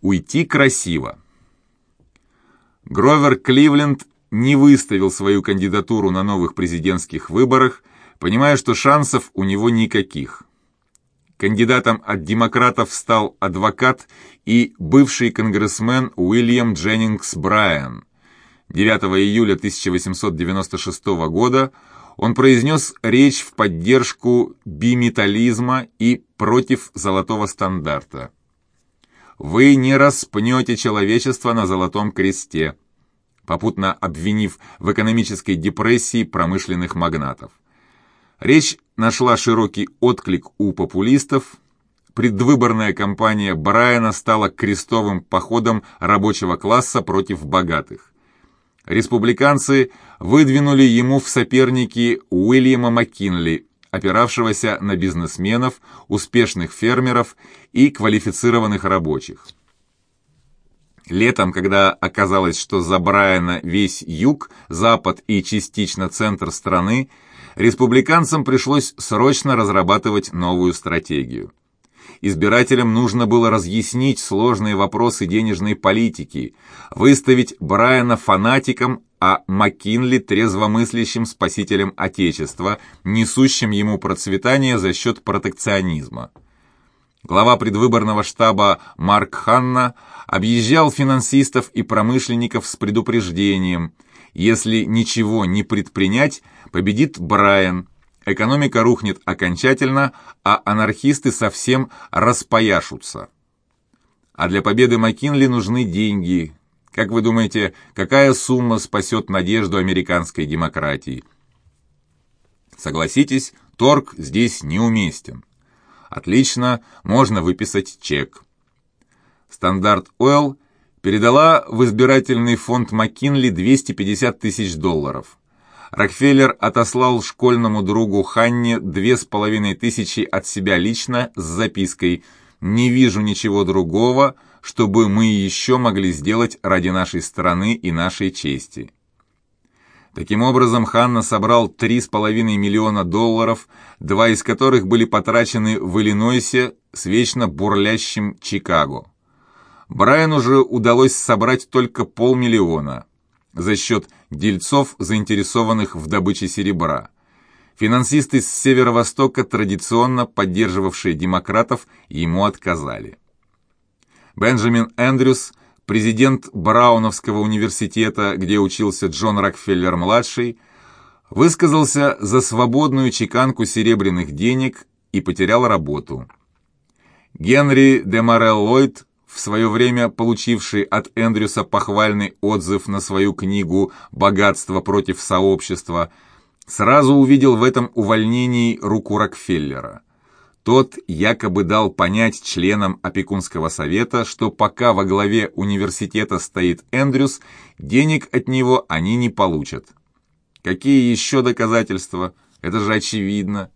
Уйти красиво. Гровер Кливленд не выставил свою кандидатуру на новых президентских выборах, понимая, что шансов у него никаких. Кандидатом от демократов стал адвокат и бывший конгрессмен Уильям Дженнингс Брайан. 9 июля 1896 года он произнес речь в поддержку биметаллизма и против золотого стандарта. «Вы не распнете человечество на золотом кресте», попутно обвинив в экономической депрессии промышленных магнатов. Речь нашла широкий отклик у популистов. Предвыборная кампания Брайана стала крестовым походом рабочего класса против богатых. Республиканцы выдвинули ему в соперники Уильяма Маккинли, опиравшегося на бизнесменов, успешных фермеров и квалифицированных рабочих. Летом, когда оказалось, что за Брайана весь юг, запад и частично центр страны, республиканцам пришлось срочно разрабатывать новую стратегию. Избирателям нужно было разъяснить сложные вопросы денежной политики, выставить Брайана фанатиком, а Маккинли трезвомыслящим спасителем Отечества, несущим ему процветание за счет протекционизма. Глава предвыборного штаба Марк Ханна объезжал финансистов и промышленников с предупреждением – если ничего не предпринять, победит Брайан, экономика рухнет окончательно, а анархисты совсем распояшутся. А для победы Маккинли нужны деньги. Как вы думаете, какая сумма спасет надежду американской демократии? Согласитесь, торг здесь неуместен. Отлично, можно выписать чек. Стандарт Ойл – передала в избирательный фонд Маккинли 250 тысяч долларов. Рокфеллер отослал школьному другу Ханне две с половиной тысячи от себя лично с запиской «Не вижу ничего другого, чтобы мы еще могли сделать ради нашей страны и нашей чести». Таким образом, Ханна собрал 3,5 миллиона долларов, два из которых были потрачены в Иллинойсе с вечно бурлящим Чикаго. Брайану же удалось собрать только полмиллиона за счет дельцов, заинтересованных в добыче серебра. Финансисты с северо-востока, традиционно поддерживавшие демократов, ему отказали. Бенджамин Эндрюс, президент Брауновского университета, где учился Джон Рокфеллер-младший, высказался за свободную чеканку серебряных денег и потерял работу. Генри де Морел Ллойд в свое время получивший от Эндрюса похвальный отзыв на свою книгу «Богатство против сообщества», сразу увидел в этом увольнении руку Рокфеллера. Тот якобы дал понять членам опекунского совета, что пока во главе университета стоит Эндрюс, денег от него они не получат. Какие еще доказательства? Это же очевидно.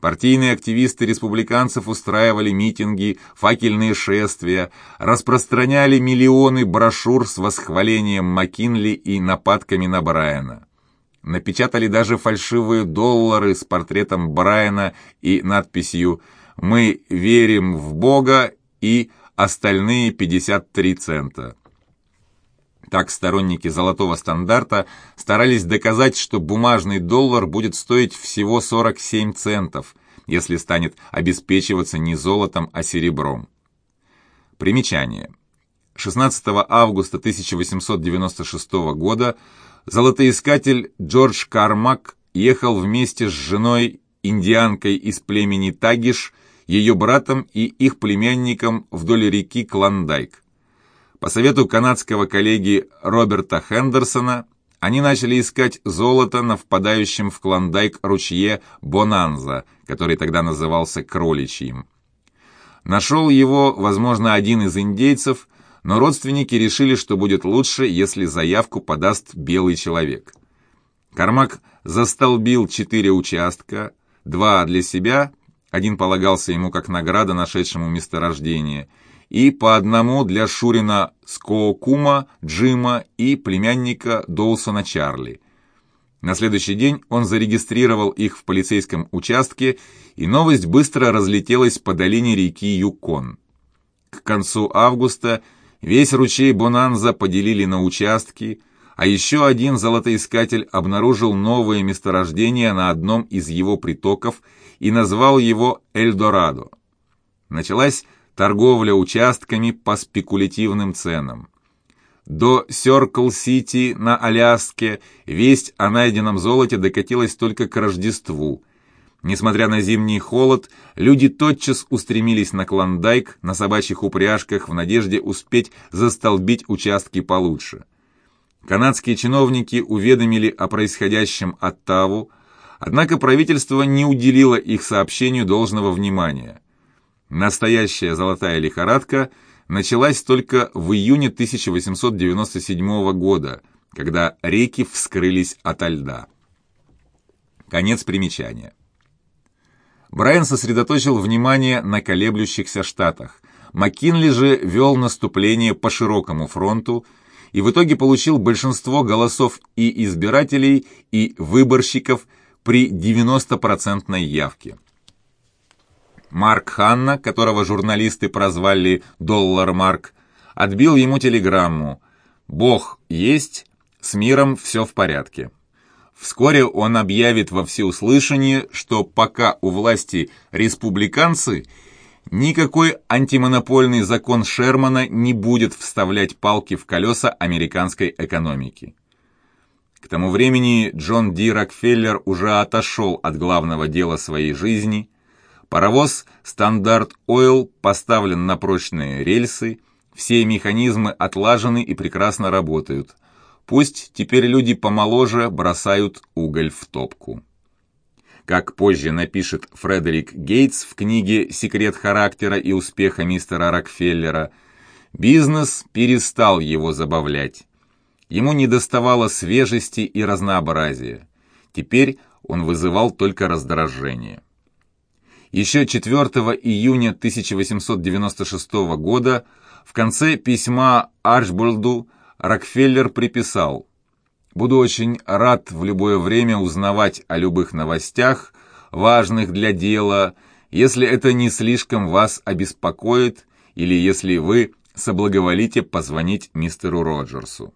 Партийные активисты республиканцев устраивали митинги, факельные шествия, распространяли миллионы брошюр с восхвалением Маккинли и нападками на Брайана. Напечатали даже фальшивые доллары с портретом Брайана и надписью «Мы верим в Бога» и остальные 53 цента. Так сторонники золотого стандарта старались доказать, что бумажный доллар будет стоить всего 47 центов, если станет обеспечиваться не золотом, а серебром. Примечание. 16 августа 1896 года золотоискатель Джордж Кармак ехал вместе с женой, индианкой из племени Тагиш, ее братом и их племянником вдоль реки Клондайк. По совету канадского коллеги Роберта Хендерсона они начали искать золото на впадающем в Клондайк ручье Бонанза, который тогда назывался Кроличьим. Нашел его, возможно, один из индейцев, но родственники решили, что будет лучше, если заявку подаст белый человек. Кармак застолбил четыре участка, два для себя, один полагался ему как награда нашедшему месторождение – и по одному для Шурина Скоокума, Джима и племянника Доусона Чарли. На следующий день он зарегистрировал их в полицейском участке, и новость быстро разлетелась по долине реки Юкон. К концу августа весь ручей Бонанза поделили на участки, а еще один золотоискатель обнаружил новое месторождение на одном из его притоков и назвал его Эльдорадо. Началась торговля участками по спекулятивным ценам. До Сёркл-Сити на Аляске весть о найденном золоте докатилась только к Рождеству. Несмотря на зимний холод, люди тотчас устремились на Клондайк на собачьих упряжках в надежде успеть застолбить участки получше. Канадские чиновники уведомили о происходящем Оттаву, однако правительство не уделило их сообщению должного внимания. Настоящая золотая лихорадка – началась только в июне 1897 года, когда реки вскрылись ото льда. Конец примечания. Брайан сосредоточил внимание на колеблющихся штатах. Маккинли же вел наступление по широкому фронту и в итоге получил большинство голосов и избирателей, и выборщиков при 90% явке. Марк Ханна, которого журналисты прозвали «Доллар Марк», отбил ему телеграмму «Бог есть, с миром все в порядке». Вскоре он объявит во всеуслышание, что пока у власти республиканцы, никакой антимонопольный закон Шермана не будет вставлять палки в колеса американской экономики. К тому времени Джон Ди Рокфеллер уже отошел от главного дела своей жизни – Паровоз «Стандарт Ойл» поставлен на прочные рельсы, все механизмы отлажены и прекрасно работают. Пусть теперь люди помоложе бросают уголь в топку. Как позже напишет Фредерик Гейтс в книге «Секрет характера и успеха мистера Рокфеллера», бизнес перестал его забавлять. Ему недоставало свежести и разнообразия. Теперь он вызывал только раздражение. Еще 4 июня 1896 года в конце письма Арчболду Рокфеллер приписал «Буду очень рад в любое время узнавать о любых новостях, важных для дела, если это не слишком вас обеспокоит или если вы соблаговолите позвонить мистеру Роджерсу».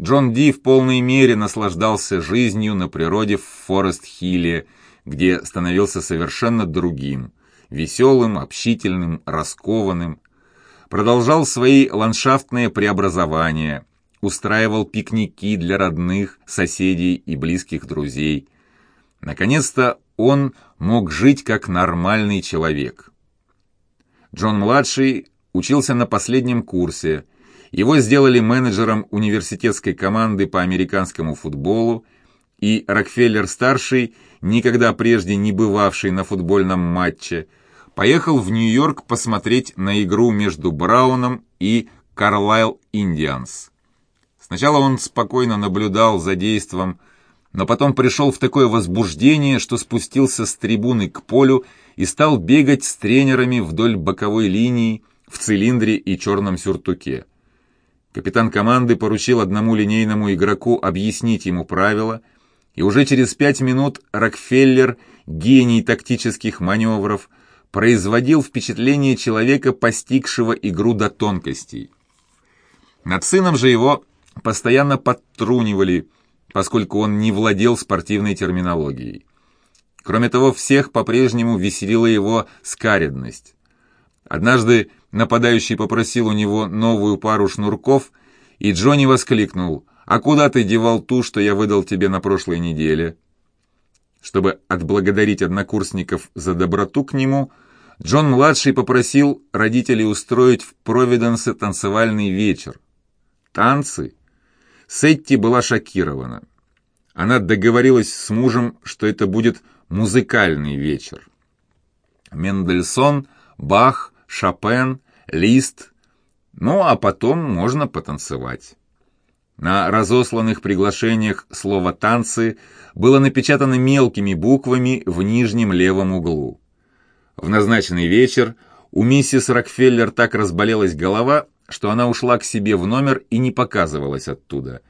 Джон Ди в полной мере наслаждался жизнью на природе в Форест-Хилле, где становился совершенно другим, веселым, общительным, раскованным. Продолжал свои ландшафтные преобразования, устраивал пикники для родных, соседей и близких друзей. Наконец-то он мог жить как нормальный человек. Джон-младший учился на последнем курсе. Его сделали менеджером университетской команды по американскому футболу, и Рокфеллер-старший – никогда прежде не бывавший на футбольном матче, поехал в Нью-Йорк посмотреть на игру между Брауном и Карлайл Индианс. Сначала он спокойно наблюдал за действом, но потом пришел в такое возбуждение, что спустился с трибуны к полю и стал бегать с тренерами вдоль боковой линии в цилиндре и черном сюртуке. Капитан команды поручил одному линейному игроку объяснить ему правила – и уже через пять минут Рокфеллер, гений тактических маневров, производил впечатление человека, постигшего игру до тонкостей. Над сыном же его постоянно подтрунивали, поскольку он не владел спортивной терминологией. Кроме того, всех по-прежнему веселила его скаредность. Однажды нападающий попросил у него новую пару шнурков, и Джонни воскликнул «А куда ты девал ту, что я выдал тебе на прошлой неделе?» Чтобы отблагодарить однокурсников за доброту к нему, Джон-младший попросил родителей устроить в Провиденсе танцевальный вечер. Танцы? Сетти была шокирована. Она договорилась с мужем, что это будет музыкальный вечер. Мендельсон, Бах, Шопен, Лист. Ну, а потом можно потанцевать. На разосланных приглашениях слово «танцы» было напечатано мелкими буквами в нижнем левом углу. В назначенный вечер у миссис Рокфеллер так разболелась голова, что она ушла к себе в номер и не показывалась оттуда.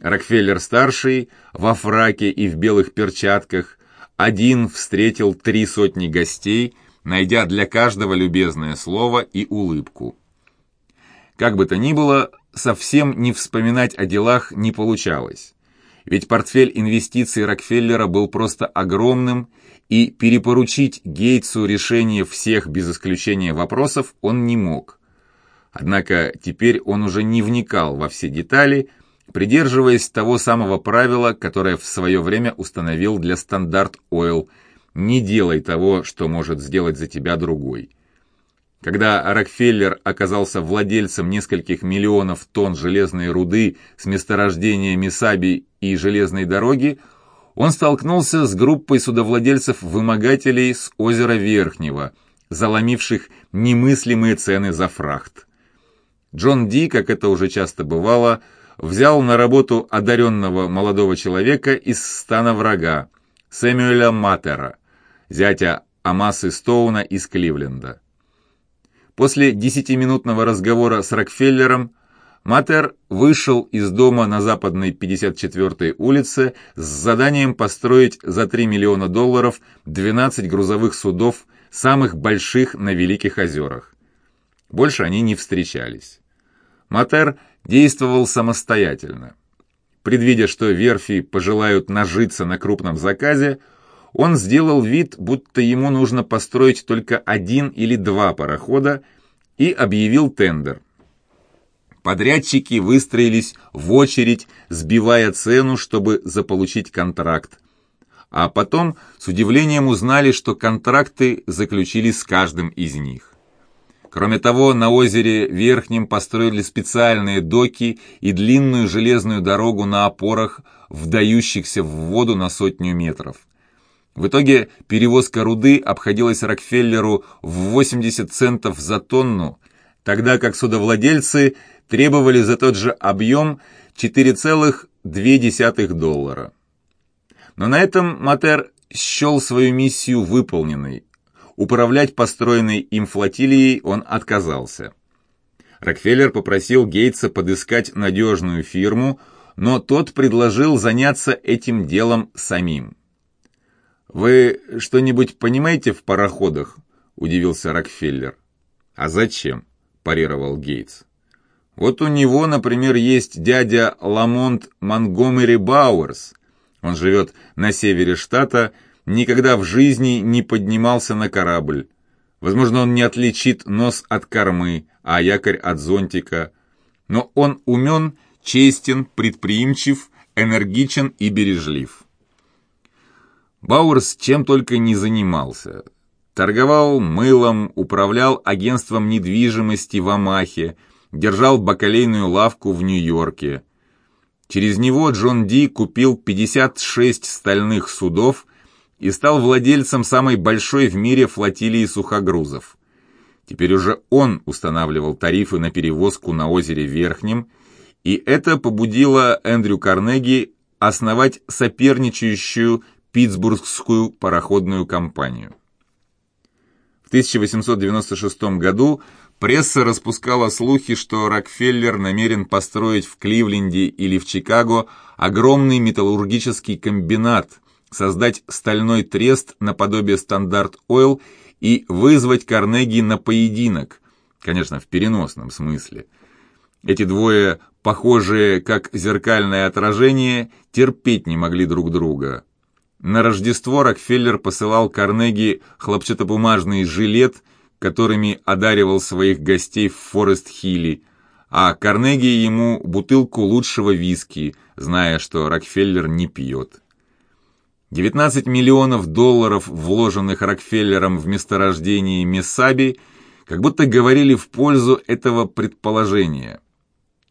Рокфеллер-старший, во фраке и в белых перчатках, один встретил три сотни гостей, найдя для каждого любезное слово и улыбку. Как бы то ни было, совсем не вспоминать о делах не получалось. Ведь портфель инвестиций Рокфеллера был просто огромным, и перепоручить Гейтсу решение всех без исключения вопросов он не мог. Однако теперь он уже не вникал во все детали, придерживаясь того самого правила, которое в свое время установил для Стандарт Ойл «Не делай того, что может сделать за тебя другой». Когда Рокфеллер оказался владельцем нескольких миллионов тонн железной руды с месторождения Мисаби и железной дороги, он столкнулся с группой судовладельцев-вымогателей с озера Верхнего, заломивших немыслимые цены за фрахт. Джон Ди, как это уже часто бывало, взял на работу одаренного молодого человека из стана врага, Сэмюэля Матера, зятя Амасы Стоуна из Кливленда. После десятиминутного разговора с Рокфеллером Матер вышел из дома на западной 54-й улице с заданием построить за 3 миллиона долларов 12 грузовых судов, самых больших на Великих озерах. Больше они не встречались. Матер действовал самостоятельно. Предвидя, что верфи пожелают нажиться на крупном заказе, он сделал вид, будто ему нужно построить только один или два парохода, и объявил тендер. Подрядчики выстроились в очередь, сбивая цену, чтобы заполучить контракт. А потом с удивлением узнали, что контракты заключили с каждым из них. Кроме того, на озере Верхнем построили специальные доки и длинную железную дорогу на опорах, вдающихся в воду на сотню метров. В итоге перевозка руды обходилась Рокфеллеру в 80 центов за тонну, тогда как судовладельцы требовали за тот же объем 4,2 доллара. Но на этом Матер счел свою миссию выполненной. Управлять построенной им флотилией он отказался. Рокфеллер попросил Гейтса подыскать надежную фирму, но тот предложил заняться этим делом самим. «Вы что-нибудь понимаете в пароходах?» – удивился Рокфеллер. «А зачем?» – парировал Гейтс. «Вот у него, например, есть дядя Ламонт Монгомери Бауэрс. Он живет на севере штата, никогда в жизни не поднимался на корабль. Возможно, он не отличит нос от кормы, а якорь от зонтика. Но он умен, честен, предприимчив, энергичен и бережлив». Бауэрс чем только не занимался. Торговал мылом, управлял агентством недвижимости в Амахе, держал бакалейную лавку в Нью-Йорке. Через него Джон Ди купил 56 стальных судов и стал владельцем самой большой в мире флотилии сухогрузов. Теперь уже он устанавливал тарифы на перевозку на озере Верхнем, и это побудило Эндрю Карнеги основать соперничающую Питтсбургскую пароходную компанию. В 1896 году пресса распускала слухи, что Рокфеллер намерен построить в Кливленде или в Чикаго огромный металлургический комбинат, создать стальной трест наподобие Стандарт Ойл и вызвать Карнеги на поединок, конечно, в переносном смысле. Эти двое, похожие как зеркальное отражение, терпеть не могли друг друга. На Рождество Рокфеллер посылал Карнеги хлопчатобумажный жилет, которыми одаривал своих гостей в Форест-Хилли, а Карнеги ему бутылку лучшего виски, зная, что Рокфеллер не пьет. 19 миллионов долларов, вложенных Рокфеллером в месторождение Месаби, как будто говорили в пользу этого предположения.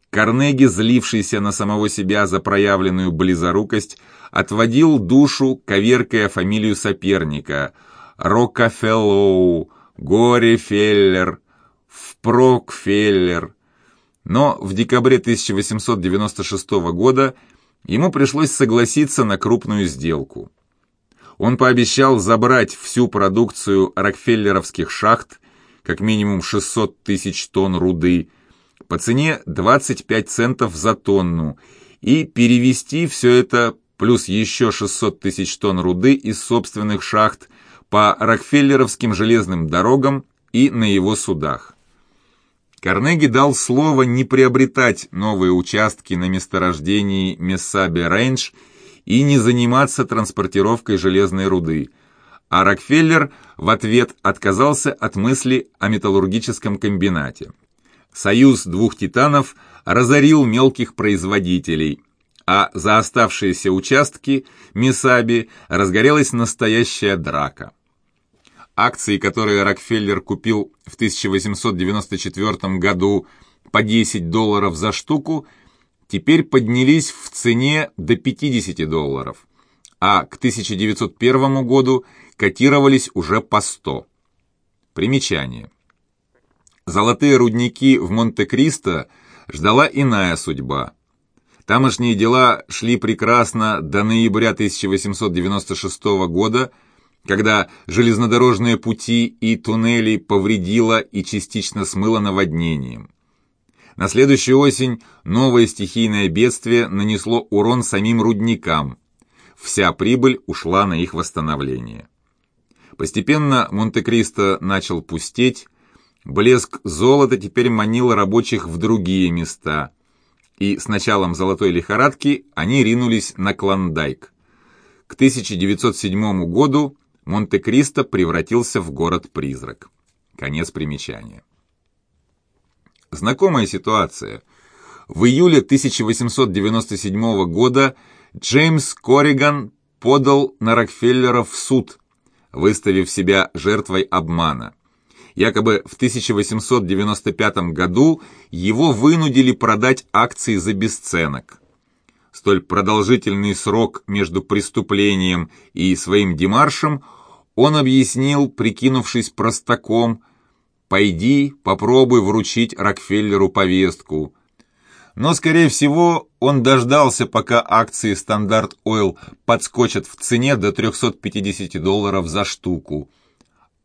Карнеги, злившийся на самого себя за проявленную близорукость, отводил душу, коверкая фамилию соперника Рокафеллоу, Горефеллер, Впрокфеллер. Но в декабре 1896 года ему пришлось согласиться на крупную сделку. Он пообещал забрать всю продукцию рокфеллеровских шахт, как минимум 600 тысяч тонн руды, по цене 25 центов за тонну, и перевести все это плюс еще 600 тысяч тонн руды из собственных шахт по Рокфеллеровским железным дорогам и на его судах. Карнеги дал слово не приобретать новые участки на месторождении Мессаби-Рейндж и не заниматься транспортировкой железной руды, а Рокфеллер в ответ отказался от мысли о металлургическом комбинате. Союз двух титанов разорил мелких производителей, а за оставшиеся участки Мисаби разгорелась настоящая драка. Акции, которые Рокфеллер купил в 1894 году по 10 долларов за штуку, теперь поднялись в цене до 50 долларов, а к 1901 году котировались уже по 100. Примечание. Золотые рудники в Монте-Кристо ждала иная судьба. Тамошние дела шли прекрасно до ноября 1896 года, когда железнодорожные пути и туннели повредило и частично смыло наводнением. На следующую осень новое стихийное бедствие нанесло урон самим рудникам. Вся прибыль ушла на их восстановление. Постепенно Монте-Кристо начал пустеть, блеск золота теперь манил рабочих в другие места – и с началом золотой лихорадки они ринулись на Клондайк. К 1907 году Монте-Кристо превратился в город-призрак. Конец примечания. Знакомая ситуация. В июле 1897 года Джеймс Корриган подал на Рокфеллера в суд, выставив себя жертвой обмана. Якобы в 1895 году его вынудили продать акции за бесценок. Столь продолжительный срок между преступлением и своим демаршем он объяснил, прикинувшись простаком, «Пойди, попробуй вручить Рокфеллеру повестку». Но, скорее всего, он дождался, пока акции Стандарт Ойл подскочат в цене до 350 долларов за штуку –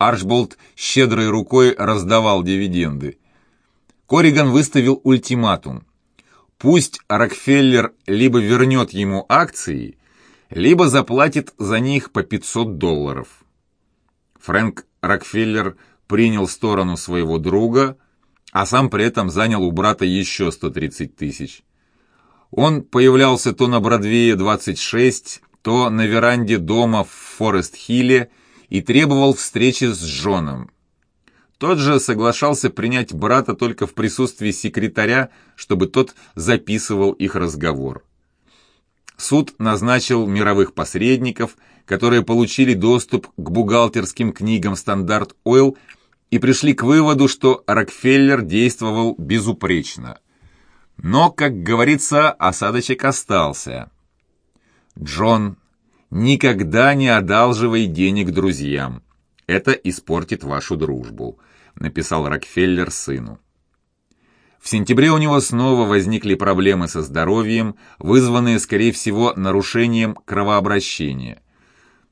Арчболд щедрой рукой раздавал дивиденды. Кориган выставил ультиматум. Пусть Рокфеллер либо вернет ему акции, либо заплатит за них по 500 долларов. Фрэнк Рокфеллер принял сторону своего друга, а сам при этом занял у брата еще 130 тысяч. Он появлялся то на Бродвее 26, то на веранде дома в Форест-Хилле и требовал встречи с Джоном. Тот же соглашался принять брата только в присутствии секретаря, чтобы тот записывал их разговор. Суд назначил мировых посредников, которые получили доступ к бухгалтерским книгам «Стандарт Ойл» и пришли к выводу, что Рокфеллер действовал безупречно. Но, как говорится, осадочек остался. Джон Никогда не одалживай денег друзьям. Это испортит вашу дружбу», — написал Рокфеллер сыну. В сентябре у него снова возникли проблемы со здоровьем, вызванные, скорее всего, нарушением кровообращения.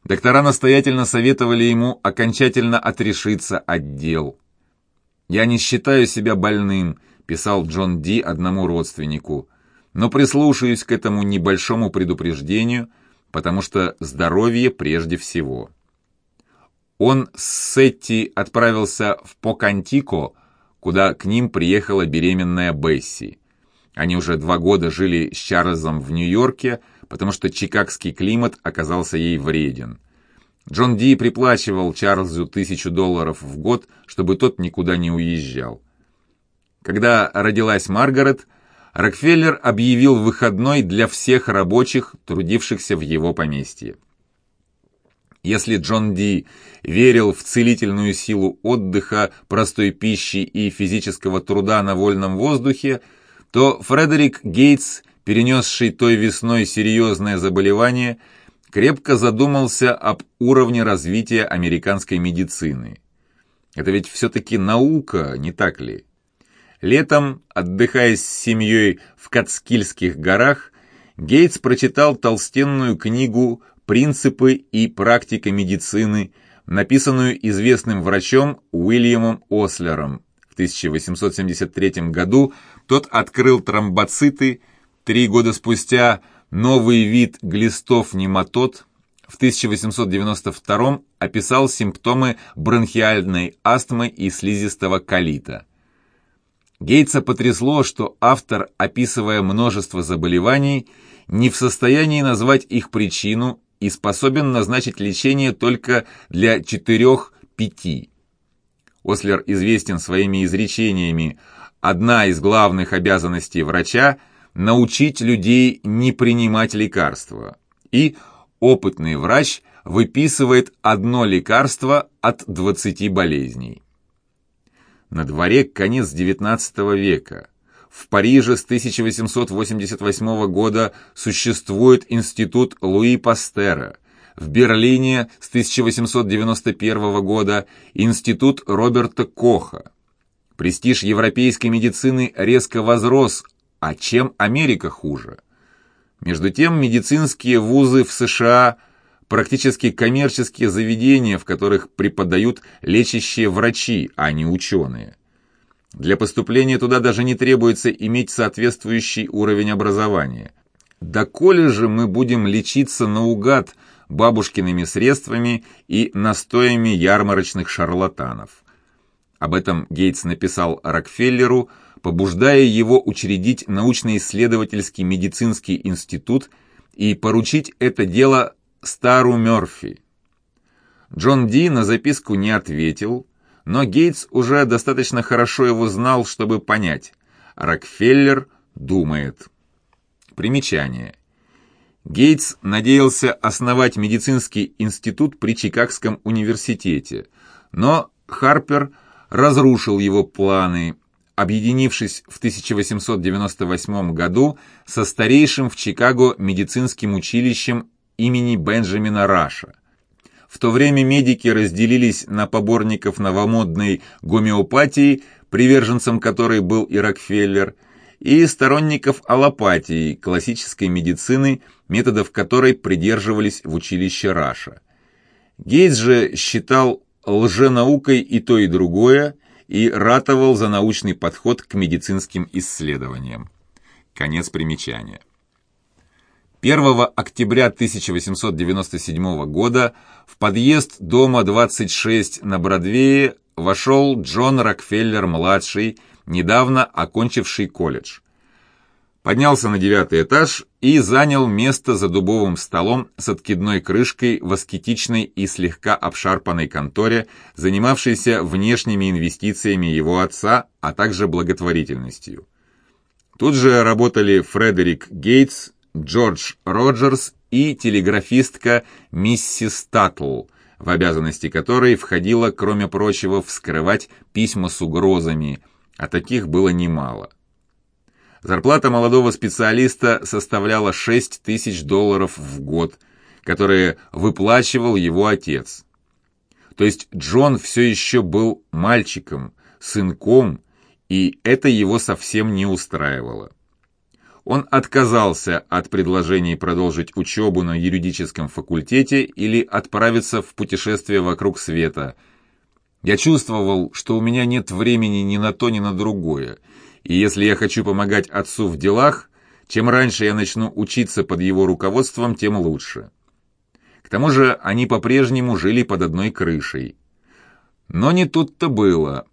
Доктора настоятельно советовали ему окончательно отрешиться от дел. «Я не считаю себя больным», — писал Джон Ди одному родственнику, «но прислушаюсь к этому небольшому предупреждению — потому что здоровье прежде всего. Он с Сетти отправился в Покантико, куда к ним приехала беременная Бесси. Они уже два года жили с Чарльзом в Нью-Йорке, потому что чикагский климат оказался ей вреден. Джон Ди приплачивал Чарльзу тысячу долларов в год, чтобы тот никуда не уезжал. Когда родилась Маргарет, Рокфеллер объявил выходной для всех рабочих, трудившихся в его поместье. Если Джон Ди верил в целительную силу отдыха, простой пищи и физического труда на вольном воздухе, то Фредерик Гейтс, перенесший той весной серьезное заболевание, крепко задумался об уровне развития американской медицины. Это ведь все-таки наука, не так ли? Летом, отдыхая с семьей в Кацкильских горах, Гейтс прочитал толстенную книгу «Принципы и практика медицины», написанную известным врачом Уильямом Ослером. В 1873 году тот открыл тромбоциты, три года спустя новый вид глистов нематод, в 1892 описал симптомы бронхиальной астмы и слизистого колита. Гейтса потрясло, что автор, описывая множество заболеваний, не в состоянии назвать их причину и способен назначить лечение только для 4-5. Ослер известен своими изречениями «Одна из главных обязанностей врача – научить людей не принимать лекарства» и «Опытный врач выписывает одно лекарство от 20 болезней». На дворе конец XIX века. В Париже с 1888 года существует институт Луи Пастера. В Берлине с 1891 года институт Роберта Коха. Престиж европейской медицины резко возрос, а чем Америка хуже? Между тем, медицинские вузы в США – практически коммерческие заведения, в которых преподают лечащие врачи, а не ученые. Для поступления туда даже не требуется иметь соответствующий уровень образования. Доколе же мы будем лечиться наугад бабушкиными средствами и настоями ярмарочных шарлатанов? Об этом Гейтс написал Рокфеллеру, побуждая его учредить научно-исследовательский медицинский институт и поручить это дело Стару Мёрфи. Джон Ди на записку не ответил, но Гейтс уже достаточно хорошо его знал, чтобы понять. Рокфеллер думает. Примечание. Гейтс надеялся основать медицинский институт при Чикагском университете, но Харпер разрушил его планы, объединившись в 1898 году со старейшим в Чикаго медицинским училищем имени Бенджамина Раша. В то время медики разделились на поборников новомодной гомеопатии, приверженцем которой был и Рокфеллер, и сторонников аллопатии, классической медицины, методов которой придерживались в училище Раша. Гейтс же считал лженаукой и то, и другое, и ратовал за научный подход к медицинским исследованиям. Конец примечания. 1 октября 1897 года в подъезд дома 26 на Бродвее вошел Джон Рокфеллер-младший, недавно окончивший колледж. Поднялся на девятый этаж и занял место за дубовым столом с откидной крышкой в аскетичной и слегка обшарпанной конторе, занимавшейся внешними инвестициями его отца, а также благотворительностью. Тут же работали Фредерик Гейтс, Джордж Роджерс и телеграфистка миссис Таттл, в обязанности которой входило, кроме прочего, вскрывать письма с угрозами, а таких было немало. Зарплата молодого специалиста составляла 6 тысяч долларов в год, которые выплачивал его отец. То есть Джон все еще был мальчиком, сынком, и это его совсем не устраивало он отказался от предложений продолжить учебу на юридическом факультете или отправиться в путешествие вокруг света. Я чувствовал, что у меня нет времени ни на то, ни на другое, и если я хочу помогать отцу в делах, чем раньше я начну учиться под его руководством, тем лучше. К тому же они по-прежнему жили под одной крышей. Но не тут-то было.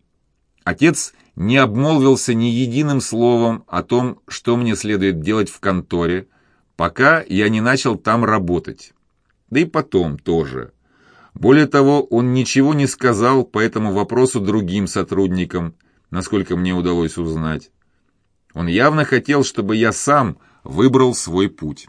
Отец не обмолвился ни единым словом о том, что мне следует делать в конторе, пока я не начал там работать. Да и потом тоже. Более того, он ничего не сказал по этому вопросу другим сотрудникам, насколько мне удалось узнать. Он явно хотел, чтобы я сам выбрал свой путь.